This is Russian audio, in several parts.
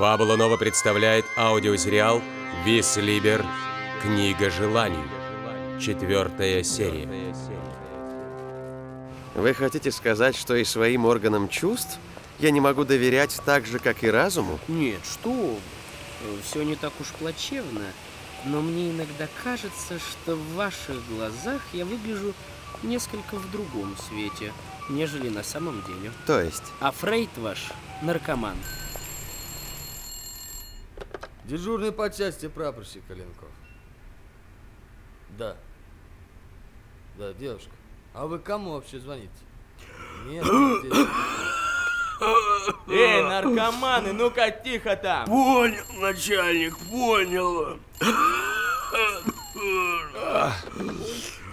Фабула Нова представляет аудиосериал «Вис Либер. Книга желаний». Четвертая серия. Вы хотите сказать, что и своим органам чувств я не могу доверять так же, как и разуму? Нет, что Все не так уж плачевно. Но мне иногда кажется, что в ваших глазах я выгляжу несколько в другом свете, нежели на самом деле. То есть? А Фрейд ваш наркоман. Дежурный по части прапорщик Калинков. Да. Да, девушка. А вы кому вообще звоните? Нет, здесь... Эй, наркоманы, ну-ка тихо там! Понял, начальник, понял.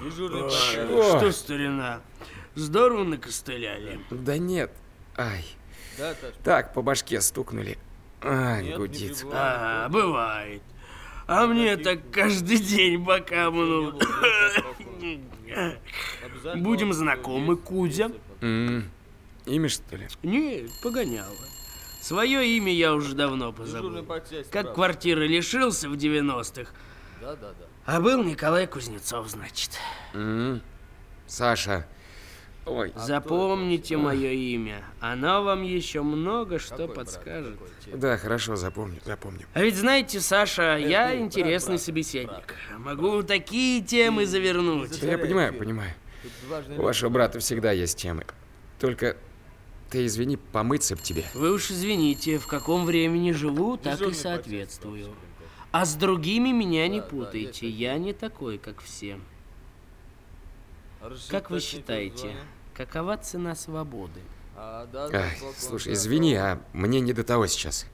Дежурный по Что, старина, здорово накостыляли? Да нет. Ай. Да? Так, по башке стукнули. Не гудит. А, бывает. А мне так каждый день бока мнут. Будем знакомы, Кузя? Имя, что ли? Нет, погоняло. Свое имя я уже давно позабыл. Как квартиры лишился в 90-х, Да, да, да. а был Николай Кузнецов, значит. Саша. Ой, Запомните мое имя. Оно вам еще много что подскажет. да, хорошо, запомню, запомню. А ведь знаете, Саша, я интересный брат, брат, собеседник. Могу такие темы завернуть. Да я понимаю, понимаю. У вашего брата всегда есть темы. Только ты извини, помыться б тебе. Вы уж извините, в каком времени живу, так и соответствую. А с другими меня не путайте, я не такой, как все. Как вы считаете? Какова цена свободы? А, да, да, Ай, полковник, слушай, извини, а мне не до того сейчас.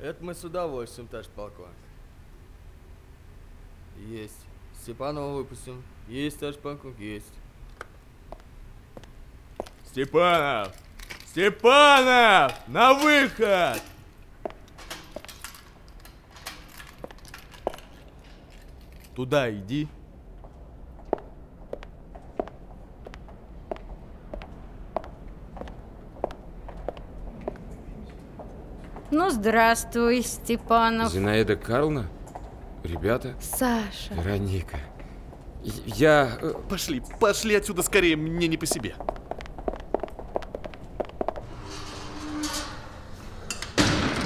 Это мы с удовольствием, товарищ полковник. Есть. Степанова выпустим. Есть, товарищ полковник, есть. Степанов! Степанов! На выход! Туда иди. Ну, здравствуй, Степанов. Зинаида Карловна? Ребята? Саша. Вероника. Я... э, Пошли, пошли отсюда скорее, мне не по себе.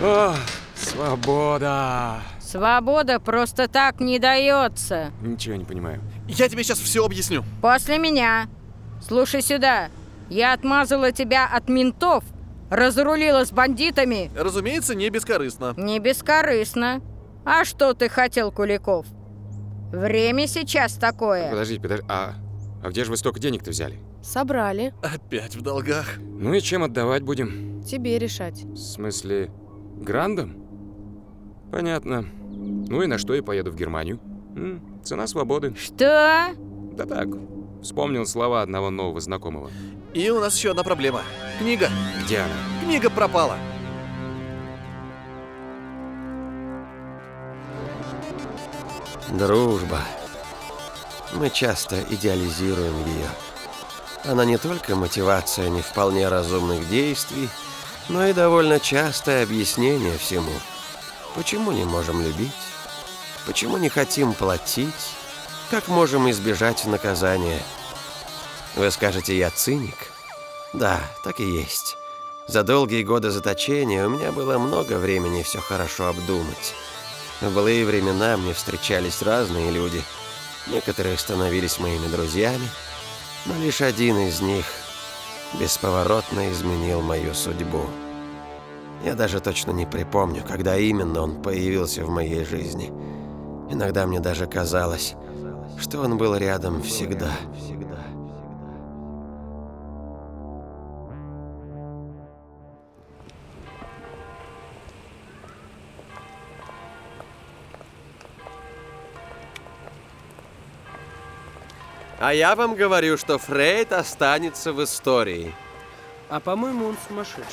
О, свобода! Свобода просто так не дается. Ничего не понимаю. Я тебе сейчас все объясню. После меня. Слушай сюда. Я отмазала тебя от ментов, разрулила с бандитами. Разумеется, не бескорыстно. Не бескорыстно. А что ты хотел, Куликов? Время сейчас такое. Подождите, подождите. А, а где же вы столько денег-то взяли? Собрали. Опять в долгах. Ну и чем отдавать будем? Тебе решать. В смысле, грандом? Понятно. Ну и на что я поеду в Германию? М, цена свободы. Что? Да так. Вспомнил слова одного нового знакомого. И у нас еще одна проблема. Книга. Где она? Книга пропала. Дружба. Мы часто идеализируем ее. Она не только мотивация не вполне разумных действий, но и довольно частое объяснение всему. Почему не можем любить? Почему не хотим платить? Как можем избежать наказания? Вы скажете, я циник? Да, так и есть. За долгие годы заточения у меня было много времени все хорошо обдумать. В былые времена мне встречались разные люди. Некоторые становились моими друзьями, но лишь один из них бесповоротно изменил мою судьбу. Я даже точно не припомню, когда именно он появился в моей жизни. Иногда мне даже казалось, что он был рядом всегда. А я вам говорю, что Фрейд останется в истории. А по-моему, он сумасшедший.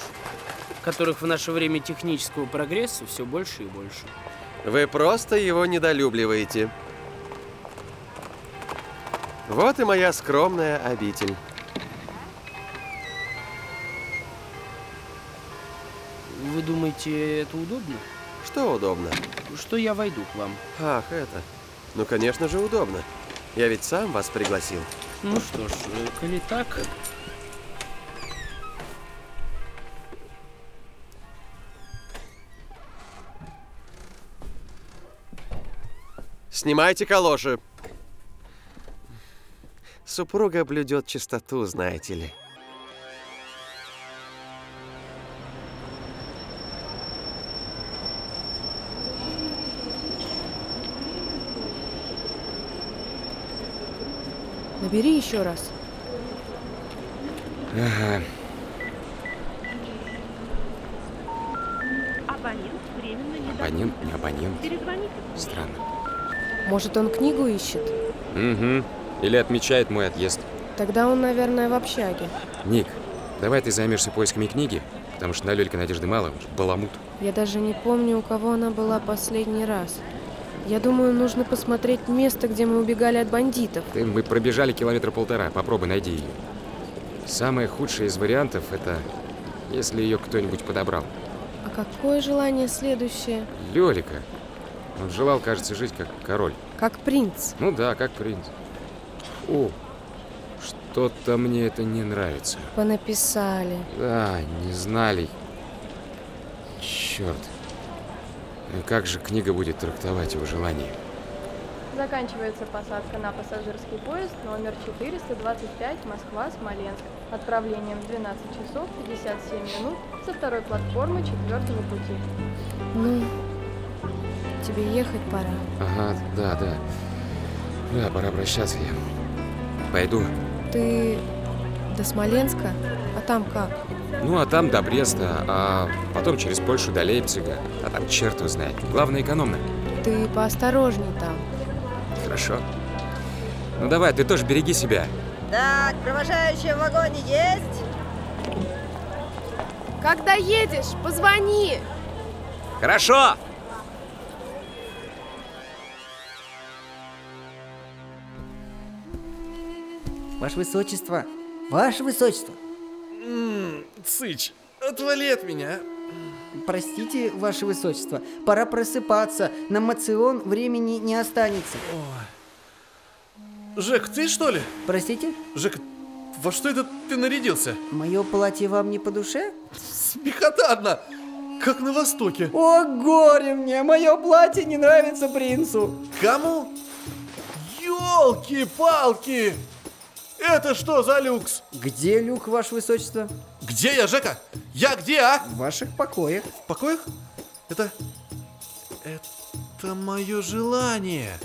Которых в наше время технического прогресса все больше и больше. Вы просто его недолюбливаете. Вот и моя скромная обитель. Вы думаете, это удобно? Что удобно? Что я войду к вам? Ах, это. Ну, конечно же, удобно. Я ведь сам вас пригласил. Ну что ж, э, коли так... Снимайте калоши. Супруга блюдет чистоту, знаете ли. Набери еще раз. Ага. Абонент временно не Абонент, не абонент. Перезвоните. Странно. Может, он книгу ищет? Угу. Или отмечает мой отъезд. Тогда он, наверное, в общаге. Ник, давай ты займешься поисками книги, потому что на Лёлька надежды мало, баламут. Я даже не помню, у кого она была последний раз. Я думаю, нужно посмотреть место, где мы убегали от бандитов. Ты, мы пробежали километра полтора, попробуй найди ее. Самое худшее из вариантов это если ее кто-нибудь подобрал. А какое желание следующее? Лёлика. Он желал, кажется, жить как король. Как принц. Ну да, как принц. О, что-то мне это не нравится. Понаписали. Да, не знали. Черт. И как же книга будет трактовать его желание? Заканчивается посадка на пассажирский поезд номер 425 Москва-Смоленск. Отправлением в 12 часов 57 минут со второй платформы четвертого пути. Ну, тебе ехать пора. Ага, да, да. Да, пора прощаться я. Пойду. Ты до Смоленска? А там как? Ну, а там до Бреста, а потом через Польшу до Лейпцига. А там черт его знает. Главное, экономно. Ты поосторожней там. Хорошо. Ну давай, ты тоже береги себя. Так, провожающие в вагоне есть? Когда едешь, позвони! Хорошо! Ваше Высочество! Ваше Высочество! Цыч, отвали от меня. Простите, Ваше Высочество, пора просыпаться. На мацион времени не останется. Жек, ты что ли? Простите? Жек, во что это ты нарядился? Мое платье вам не по душе? Смехота одна, как на Востоке. О, горе мне! Мое платье не нравится принцу. Кому? Ёлки-палки! Это что за люкс? Где люк, Ваше Высочество? Где я, Жека? Я где, а? В ваших покоях. В покоях? Это... Это мое желание.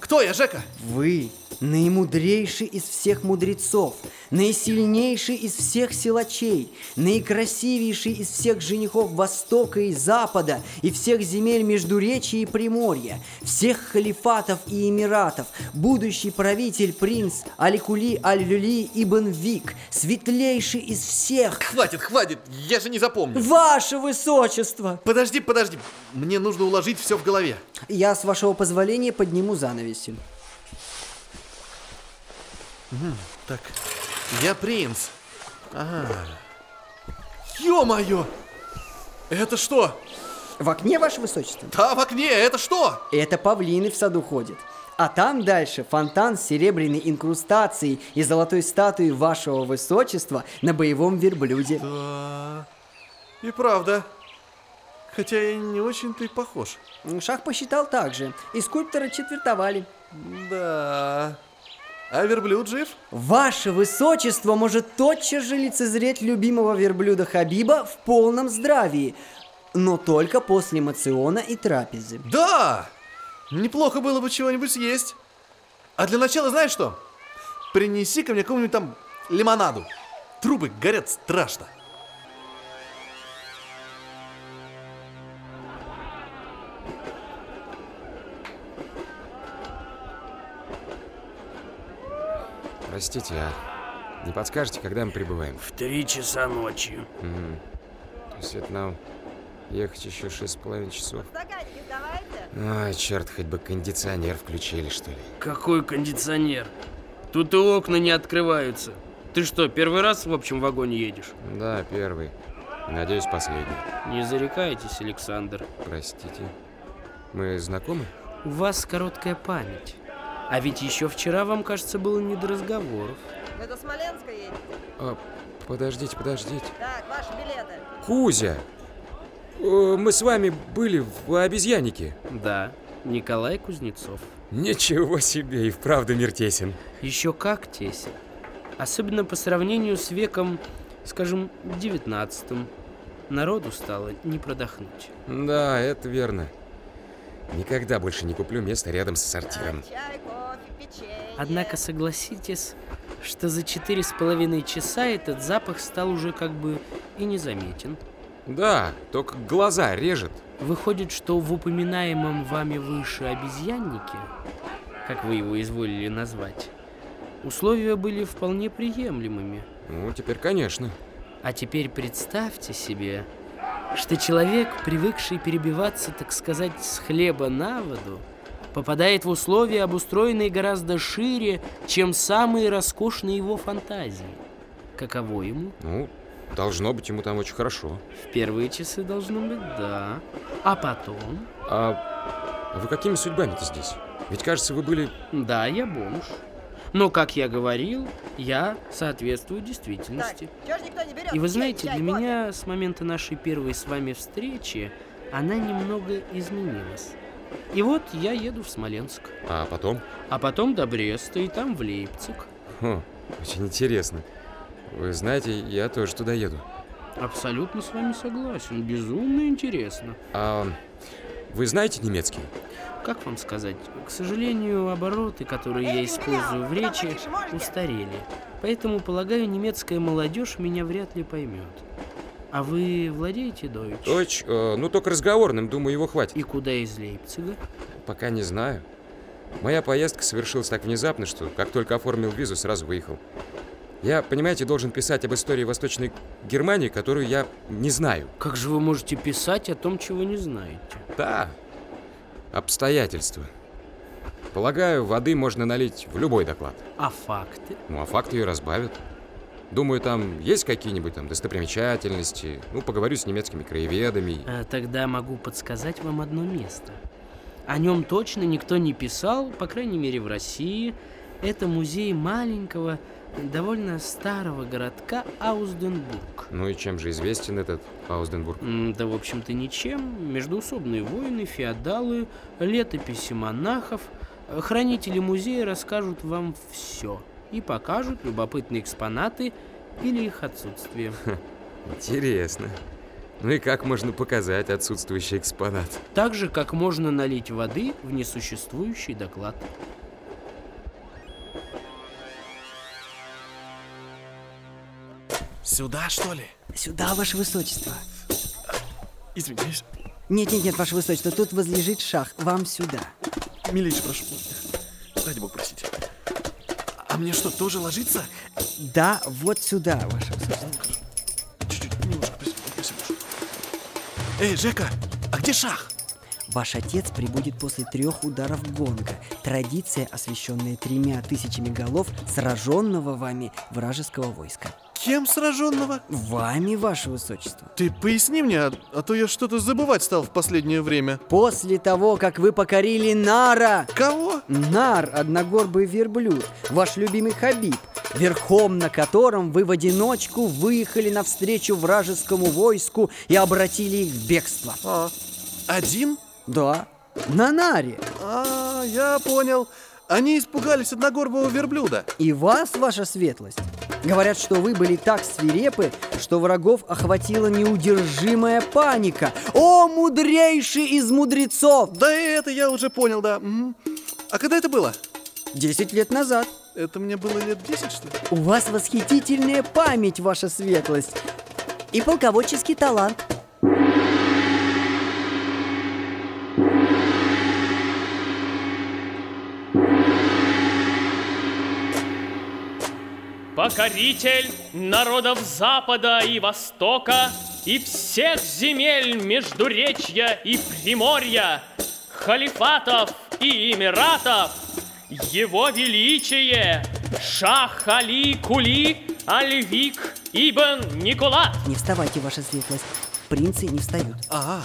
Кто я, Жека? Вы наимудрейший из всех мудрецов, наисильнейший из всех силачей, наикрасивейший из всех женихов Востока и Запада и всех земель Междуречия и Приморья, всех халифатов и эмиратов, будущий правитель принц Аликули Аль-Люли Ибн Вик, светлейший из всех. Хватит, хватит, я же не запомню. Ваше Высочество! Подожди, подожди, мне нужно уложить все в голове. Я, с вашего позволения, подниму занавеси. Угу, так, я принц. Ага. Ё-моё! Это что? В окне, Ваше Высочество? Да, в окне, это что? Это павлины в саду ходят. А там дальше фонтан с серебряной инкрустацией и золотой статуей Вашего Высочества на боевом верблюде. Да, и правда. Хотя и не очень-то и похож. Шах посчитал так же. И скульптора четвертовали. Да. А верблюд жив? Ваше Высочество может тотчас же лицезреть любимого верблюда Хабиба в полном здравии, но только после мациона и трапезы. Да! Неплохо было бы чего-нибудь съесть. А для начала знаешь что? Принеси ко мне какого-нибудь там лимонаду. Трубы горят страшно. Простите, а не подскажете, когда мы прибываем? В три часа ночи. Угу. То есть это нам ехать еще шесть с половиной часов. Ай, черт, хоть бы кондиционер включили, что ли. Какой кондиционер? Тут и окна не открываются. Ты что, первый раз в общем вагоне едешь? Да, первый. Надеюсь, последний. Не зарекайтесь, Александр. Простите. Мы знакомы? У вас короткая память. А ведь еще вчера вам, кажется, было не до разговоров. Вы до Смоленска едете? А, подождите, подождите. Так, ваши билеты. Кузя! Э, Мы с вами были в обезьяннике. Да, Николай Кузнецов. Ничего себе, и вправду мир тесен. Еще как тесен. Особенно по сравнению с веком, скажем, девятнадцатым. Народу стало не продохнуть. Да, это верно. Никогда больше не куплю место рядом с сортиром. Чай, кофе, печенье. Однако согласитесь, что за четыре с половиной часа этот запах стал уже как бы и незаметен. Да, только глаза режет. Выходит, что в упоминаемом вами выше обезьяннике, как вы его изволили назвать, условия были вполне приемлемыми. Ну, теперь, конечно. А теперь представьте себе, что человек, привыкший перебиваться, так сказать, с хлеба на воду, попадает в условия, обустроенные гораздо шире, чем самые роскошные его фантазии. Каково ему? Ну, должно быть ему там очень хорошо. В первые часы должно быть да. А потом? А вы какими судьбами-то здесь? Ведь, кажется, вы были... Да, я бомж. Но, как я говорил, я соответствую действительности. И вы знаете, для меня с момента нашей первой с вами встречи она немного изменилась. И вот я еду в Смоленск. А потом? А потом до Бреста и там в Лейпциг. Хм, очень интересно. Вы знаете, я тоже туда еду. Абсолютно с вами согласен. Безумно интересно. А вы знаете немецкий? Как вам сказать? К сожалению, обороты, которые я использую в речи, устарели. Поэтому, полагаю, немецкая молодежь меня вряд ли поймет. А вы владеете дойч? Дочь, э, ну только разговорным, думаю, его хватит. И куда из Лейпцига? Пока не знаю. Моя поездка совершилась так внезапно, что как только оформил визу, сразу выехал. Я, понимаете, должен писать об истории Восточной Германии, которую я не знаю. Как же вы можете писать о том, чего не знаете? Да, обстоятельства. Полагаю, воды можно налить в любой доклад. А факты? Ну, а факты ее разбавят. Думаю, там есть какие-нибудь там достопримечательности. Ну, поговорю с немецкими краеведами. А, тогда могу подсказать вам одно место. О нем точно никто не писал, по крайней мере в России. Это музей маленького, довольно старого городка Аузденбург. Ну и чем же известен этот Аузденбург? Да, в общем-то, ничем. Междуусобные войны, феодалы, летописи монахов. Хранители музея расскажут вам все и покажут любопытные экспонаты или их отсутствие. Интересно. Ну и как можно показать отсутствующий экспонат? Так же, как можно налить воды в несуществующий доклад. Сюда, что ли? Сюда, ваше высочество. Извиняюсь. Нет-нет-нет, ваше высочество, тут возлежит шах. Вам сюда. Милейше прошу. Ради бога, простите. Мне что, тоже ложиться? Да, вот сюда, ваше высочество. Чуть-чуть, немножко. Эй, Жека, а где шах? Ваш отец прибудет после трех ударов гонга. Традиция, освященная тремя тысячами голов сраженного вами вражеского войска. Кем сраженного? Вами, ваше высочество. Ты поясни мне, а, а то я что-то забывать стал в последнее время. После того, как вы покорили Нара. Кого? Нар, одногорбый верблюд, ваш любимый Хабиб, верхом на котором вы в одиночку выехали навстречу вражескому войску и обратили их в бегство. А, один? Да, на Наре. А, я понял. Они испугались одногорбого верблюда. И вас, ваша светлость. Говорят, что вы были так свирепы, что врагов охватила неудержимая паника. О, мудрейший из мудрецов! Да это я уже понял, да. А когда это было? Десять лет назад. Это мне было лет 10, что ли? У вас восхитительная память, ваша светлость. И полководческий талант. Покоритель народов Запада и Востока и всех земель Междуречья и Приморья, халифатов и эмиратов, его величие Шах Али Кули Альвик Ибн Николат. Не вставайте, ваша светлость. Принцы не встают. Ага.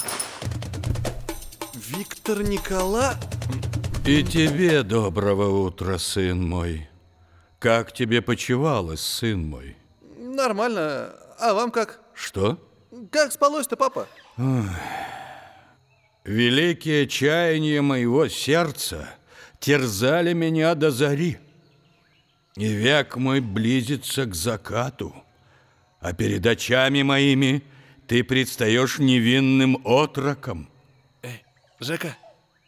Виктор Никола... И тебе доброго утра, сын мой. Как тебе почевалось, сын мой? Нормально. А вам как? Что? Как спалось-то, папа? Ой. Великие чаяния моего сердца терзали меня до зари. И век мой близится к закату, а перед очами моими ты предстаешь невинным отроком. Эй, Жека,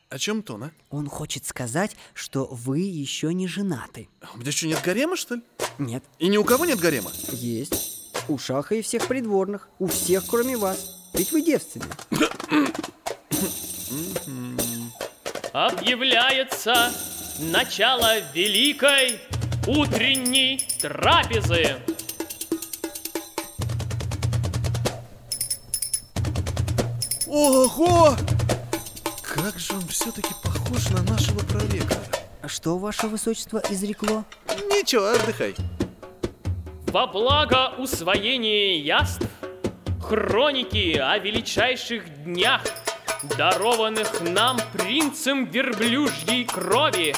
о чем то, а? Он хочет сказать, что вы еще не женаты. У меня что, нет гарема, что ли? Нет. И ни у кого нет гарема? Есть. У Шаха и всех придворных. У всех, кроме вас. Ведь вы девственны. Объявляется начало великой утренней трапезы. Ого! Как же он все-таки похож на нашего проректора. Что ваше высочество изрекло? Ничего, отдыхай. Во благо усвоения яств, хроники о величайших днях, дарованных нам принцем верблюжьей крови,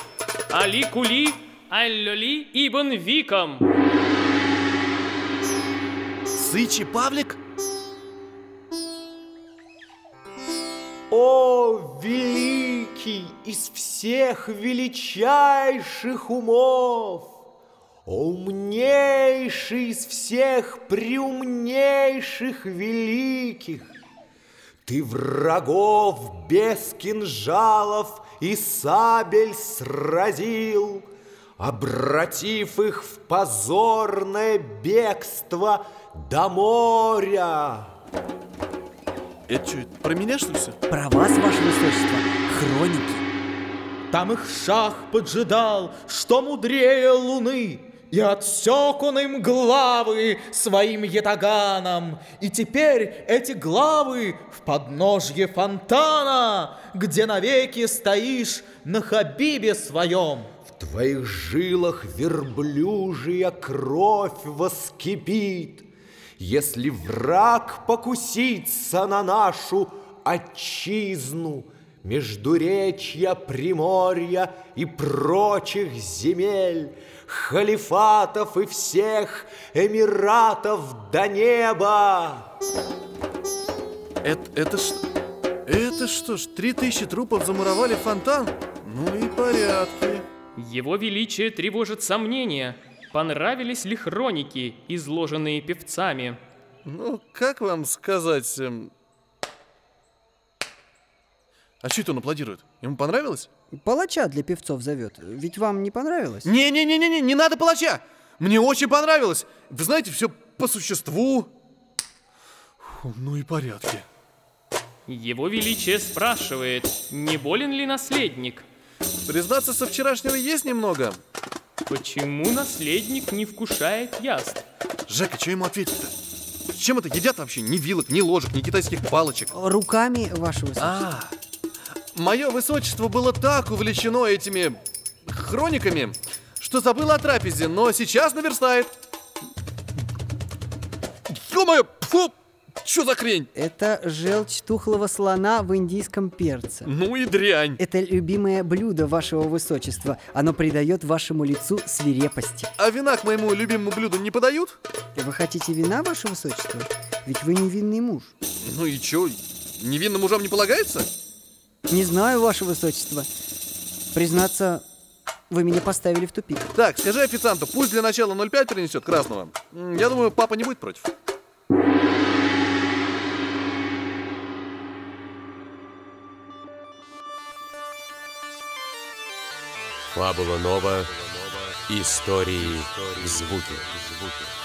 Али-Кули Аллоли Ибн Виком. Сычи Павлик? О, великий из всех величайших умов! Умнейший из всех преумнейших великих! Ты врагов без кинжалов и сабель сразил, Обратив их в позорное бегство до моря. Это что, про меня, что ли, все? Про вас, ваше высочество. Хроники. Там их шах поджидал, что мудрее луны, И отсек он им главы своим ятаганом. И теперь эти главы в подножье фонтана, Где навеки стоишь на хабибе своем. В твоих жилах верблюжья кровь воскипит, Если враг покусится на нашу отчизну, Междуречья, Приморья и прочих земель, Халифатов и всех эмиратов до неба. Это, это что? Это что ж, три тысячи трупов замуровали фонтан? Ну и порядки. Его Величие тревожит сомнения, понравились ли хроники, изложенные певцами. Ну, как вам сказать... Эм... А что это он аплодирует? Ему понравилось? Палача для певцов зовет. Ведь вам не понравилось? Не-не-не-не, не надо палача! Мне очень понравилось. Вы знаете, все по существу. Фу, ну и порядки. Его Величие спрашивает, не болен ли наследник? Признаться, со вчерашнего есть немного. Почему наследник не вкушает яств? Жека, что ему ответить-то? Чем это едят вообще? Ни вилок, ни ложек, ни китайских палочек. Руками, ваше высочество. А, мое высочество было так увлечено этими хрониками, что забыл о трапезе, но сейчас наверстает. Ё-моё, что за хрень? Это желчь тухлого слона в индийском перце. Ну и дрянь. Это любимое блюдо вашего высочества. Оно придает вашему лицу свирепости. А вина к моему любимому блюду не подают? Вы хотите вина, ваше высочество? Ведь вы невинный муж. Ну и чё, невинным мужам не полагается? Не знаю, ваше высочество. Признаться, вы меня поставили в тупик. Так, скажи официанту, пусть для начала 0,5 принесет красного. Я думаю, папа не будет против. Фабула Нова. Истории в звуке.